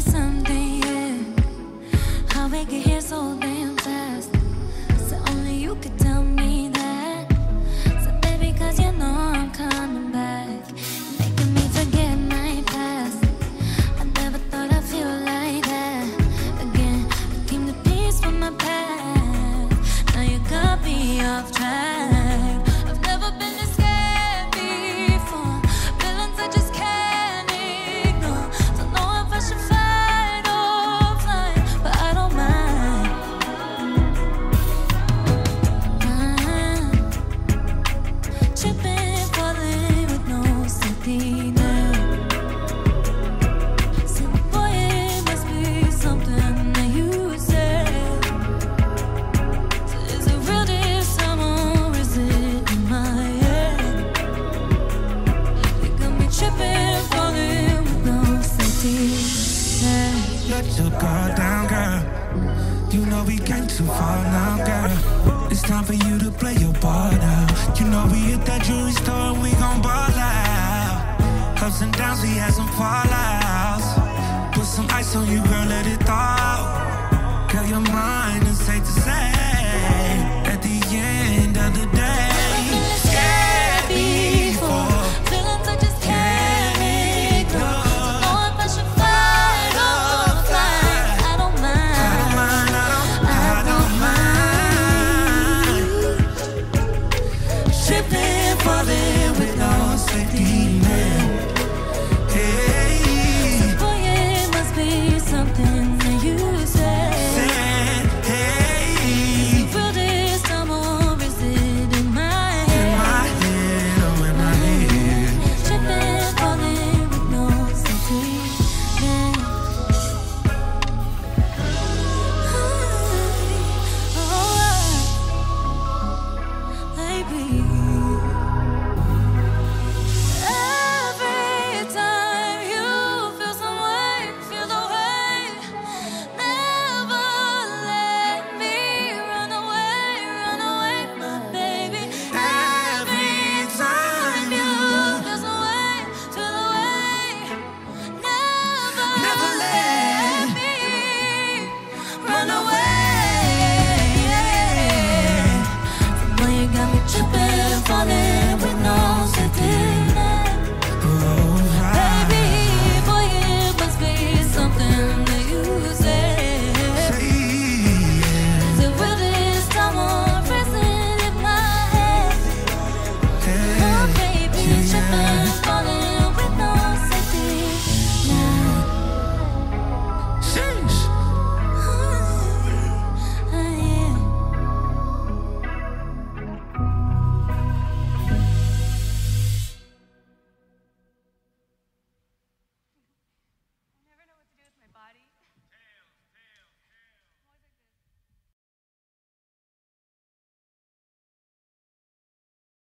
someday. Let your guard down, girl. You know we came too far now, girl. It's time for you to play your part now. You know we hit that jewelry store and we gon' ball out. Ups and downs, we had some fallouts. Put some ice on you, girl, let it thaw. Girl, you're mine